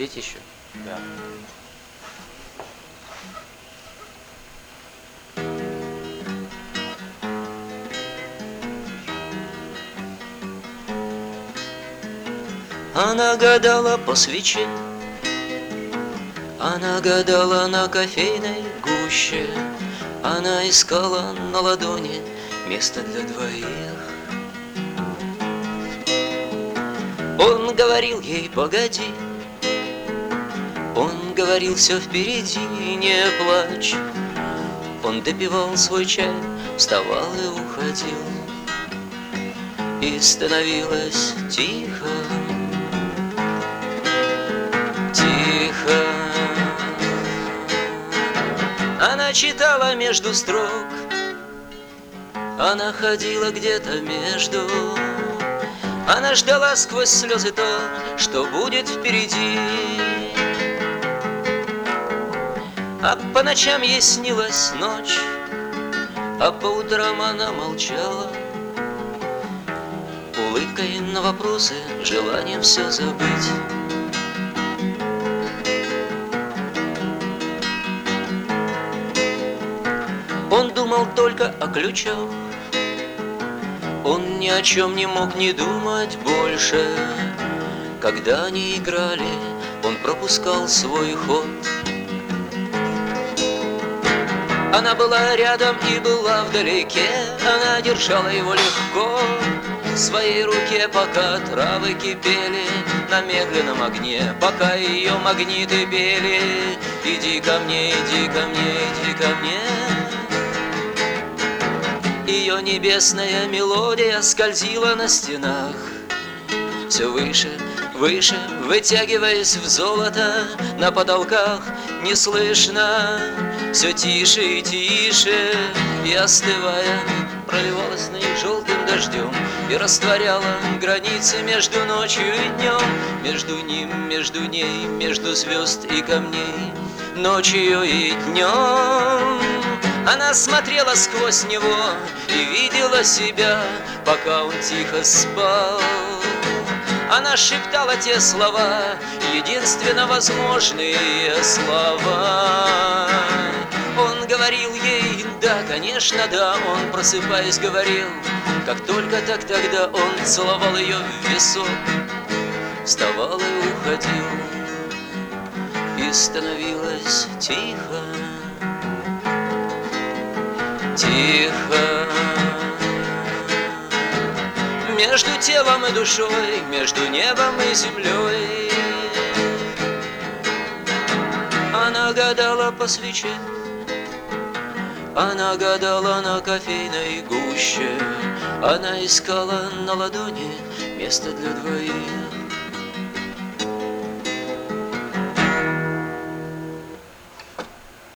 Петь еще? Да. Она гадала по свече, Она гадала на кофейной гуще, Она искала на ладони место для двоих. Он говорил ей, погоди, Он говорил, все впереди, не плачь. Он допивал свой чай, вставал и уходил. И становилось тихо, тихо. Она читала между строк, Она ходила где-то между. Она ждала сквозь слезы то, что будет впереди. А по ночам ей снилась ночь, А по утрам она молчала, Улыбкой на вопросы, желанием все забыть. Он думал только о ключах, Он ни о чем не мог не думать больше. Когда они играли, он пропускал свой ход. Она была рядом и была вдалеке, Она держала его легко в своей руке, пока травы кипели на медленном огне, пока ее магниты пели. Иди ко мне, иди ко мне, иди ко мне. Ее небесная мелодия скользила на стенах Все выше, выше, вытягиваясь в золото На потолках не слышно. Все тише и тише И остывая, проливалась на них желтым дождем И растворяла границы между ночью и днем Между ним, между ней, между звезд и камней Ночью и днем она смотрела сквозь него и видела себя, пока он тихо спал. Она шептала те слова, единственно возможные слова. Он говорил ей, да, конечно, да, он, просыпаясь, говорил, как только так тогда он целовал ее в висок, вставал и уходил, и становилось тихо тихо Между телом и душой, между небом и землей. Она гадала по свече Она гадала на кофейной гуще Она искала на ладони место для двоих